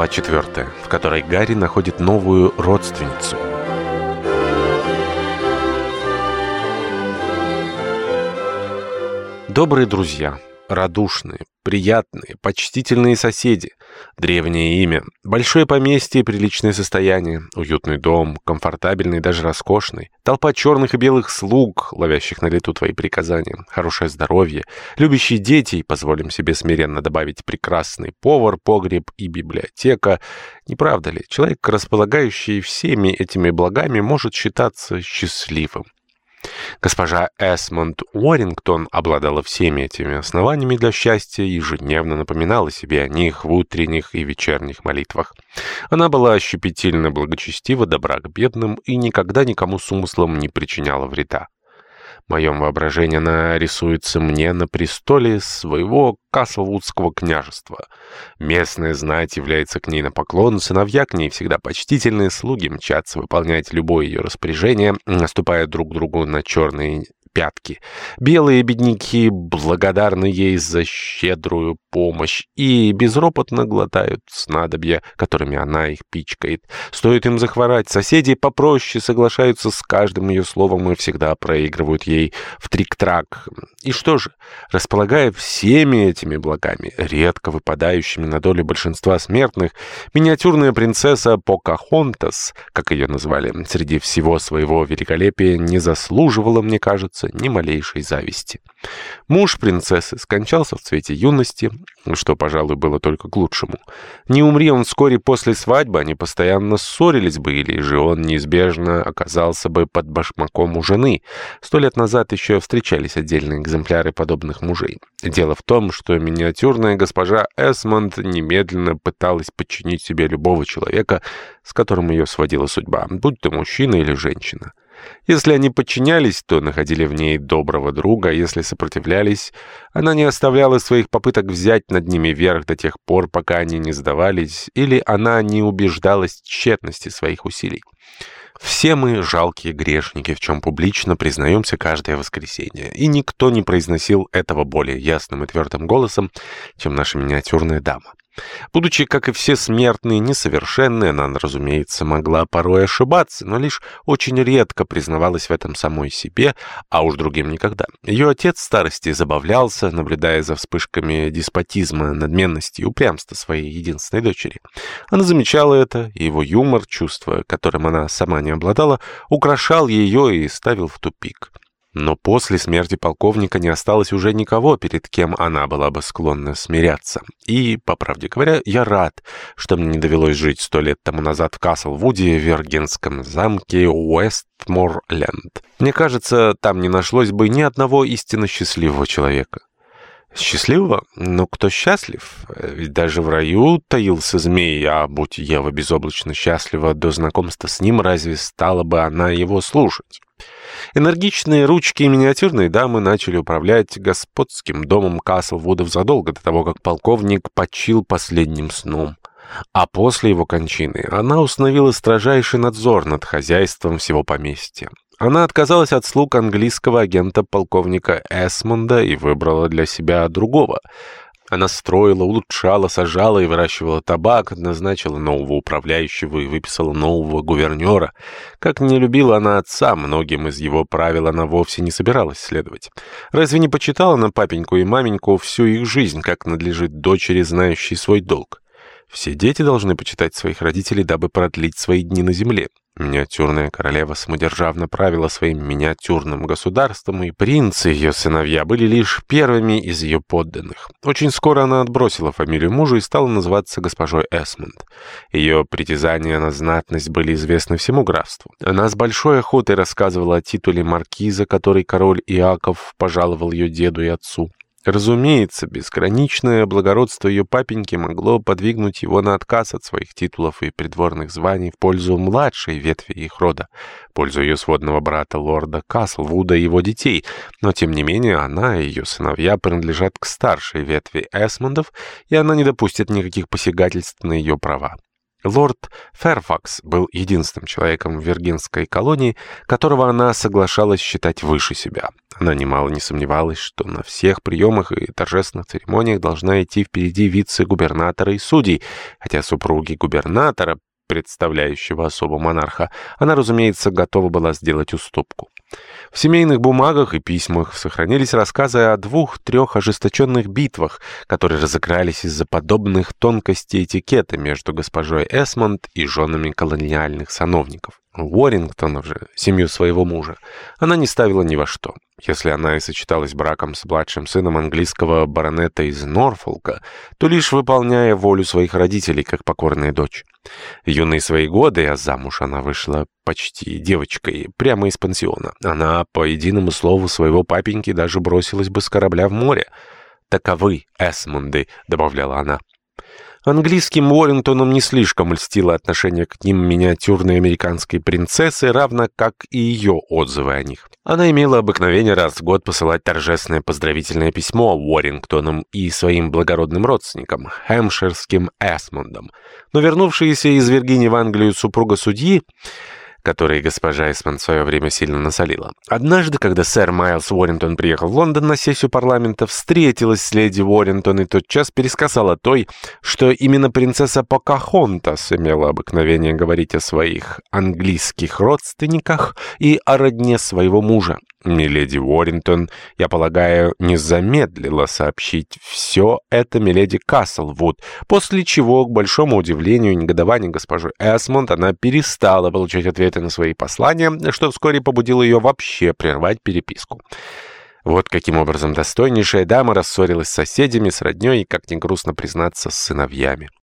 Глава 4, в которой Гарри находит новую родственницу. Добрые друзья, радушные, приятные, почтительные соседи, древнее имя, большое поместье и приличное состояние, уютный дом, комфортабельный, даже роскошный, толпа черных и белых слуг, ловящих на лету твои приказания, хорошее здоровье, любящие дети позволим себе смиренно добавить, прекрасный повар, погреб и библиотека. Не правда ли, человек, располагающий всеми этими благами, может считаться счастливым? Госпожа Эсмонд Уоррингтон обладала всеми этими основаниями для счастья и ежедневно напоминала себе о них в утренних и вечерних молитвах. Она была щепетильно благочестива, добра к бедным и никогда никому с умыслом не причиняла вреда. Моем воображении она рисуется мне на престоле своего Каслвудского княжества. Местная знать является к ней на поклон, сыновья к ней всегда почтительные, слуги мчатся выполнять любое ее распоряжение, наступая друг другу на черные пятки. Белые бедняки благодарны ей за щедрую помощь и безропотно глотают снадобья, которыми она их пичкает. Стоит им захворать, соседи попроще соглашаются с каждым ее словом и всегда проигрывают ей в трик-трак. И что же, располагая всеми этими благами, редко выпадающими на долю большинства смертных, миниатюрная принцесса Покахонтас, как ее назвали, среди всего своего великолепия не заслуживала, мне кажется, ни малейшей зависти. Муж принцессы скончался в цвете юности, что, пожалуй, было только к лучшему. Не умри он вскоре после свадьбы, они постоянно ссорились бы, или же он неизбежно оказался бы под башмаком у жены. Сто лет назад еще встречались отдельные экземпляры подобных мужей. Дело в том, что миниатюрная госпожа Эсмонд немедленно пыталась подчинить себе любого человека, с которым ее сводила судьба, будь то мужчина или женщина. Если они подчинялись, то находили в ней доброго друга, а если сопротивлялись, она не оставляла своих попыток взять над ними верх до тех пор, пока они не сдавались, или она не убеждалась в тщетности своих усилий. Все мы жалкие грешники, в чем публично признаемся каждое воскресенье, и никто не произносил этого более ясным и твердым голосом, чем наша миниатюрная дама. Будучи, как и все смертные, несовершенной, она, разумеется, могла порой ошибаться, но лишь очень редко признавалась в этом самой себе, а уж другим никогда. Ее отец в старости забавлялся, наблюдая за вспышками деспотизма, надменности и упрямства своей единственной дочери. Она замечала это, и его юмор, чувство, которым она сама не обладала, украшал ее и ставил в тупик. Но после смерти полковника не осталось уже никого, перед кем она была бы склонна смиряться. И, по правде говоря, я рад, что мне не довелось жить сто лет тому назад в Каслвуде, в Вергенском замке Уэстморленд. Мне кажется, там не нашлось бы ни одного истинно счастливого человека. Счастливого? Но кто счастлив? Ведь даже в раю таился змей, а будь Ева безоблачно счастлива до знакомства с ним, разве стала бы она его слушать? Энергичные ручки и миниатюрные дамы начали управлять господским домом Каслвудов задолго до того, как полковник почил последним сном. А после его кончины она установила строжайший надзор над хозяйством всего поместья. Она отказалась от слуг английского агента полковника Эсмонда и выбрала для себя другого — она строила, улучшала, сажала и выращивала табак, назначила нового управляющего и выписала нового гувернера. Как не любила она отца, многим из его правил она вовсе не собиралась следовать. Разве не почитала она папеньку и маменьку всю их жизнь, как надлежит дочери, знающей свой долг? Все дети должны почитать своих родителей, дабы продлить свои дни на земле. Миниатюрная королева самодержавно правила своим миниатюрным государством, и принцы, ее сыновья, были лишь первыми из ее подданных. Очень скоро она отбросила фамилию мужа и стала называться госпожой Эсмонд. Ее притязания на знатность были известны всему графству. Она с большой охотой рассказывала о титуле маркиза, который король Иаков пожаловал ее деду и отцу. Разумеется, безграничное благородство ее папеньки могло подвигнуть его на отказ от своих титулов и придворных званий в пользу младшей ветви их рода, в пользу ее сводного брата лорда Каслвуда и его детей, но тем не менее она и ее сыновья принадлежат к старшей ветви Эсмондов, и она не допустит никаких посягательств на ее права. Лорд Ферфакс был единственным человеком в Виргинской колонии, которого она соглашалась считать выше себя. Она немало не сомневалась, что на всех приемах и торжественных церемониях должна идти впереди вице-губернатора и судей, хотя супруги губернатора, представляющего особо монарха, она, разумеется, готова была сделать уступку. В семейных бумагах и письмах сохранились рассказы о двух-трех ожесточенных битвах, которые разыгрались из-за подобных тонкостей этикета между госпожой Эсмонд и женами колониальных сановников. Уоррингтонов же, семью своего мужа, она не ставила ни во что. Если она и сочеталась браком с младшим сыном английского баронета из Норфолка, то лишь выполняя волю своих родителей, как покорная дочь. Юные свои годы, а замуж она вышла почти девочкой, прямо из пансиона. Она, по единому слову своего папеньки, даже бросилась бы с корабля в море. «Таковы Эсмонды», — добавляла она. Английским Уоррингтоном не слишком льстило отношение к ним миниатюрной американской принцессы, равно как и ее отзывы о них. Она имела обыкновение раз в год посылать торжественное поздравительное письмо Уоррингтонам и своим благородным родственникам, хэмпширским Эсмондам. Но вернувшаяся из Виргинии в Англию супруга судьи которые госпожа Эсман в свое время сильно насолила. Однажды, когда сэр Майлз Уоррингтон приехал в Лондон на сессию парламента, встретилась с леди Уоррингтон и тотчас пересказала той, что именно принцесса Покахонтас имела обыкновение говорить о своих английских родственниках и о родне своего мужа. Миледи Уоррингтон, я полагаю, не замедлила сообщить все это миледи Каслвуд, после чего, к большому удивлению и негодованию госпожи Эсмонд, она перестала получать ответы на свои послания, что вскоре побудило ее вообще прервать переписку. Вот каким образом достойнейшая дама рассорилась с соседями, с родней и, как ни грустно признаться, с сыновьями.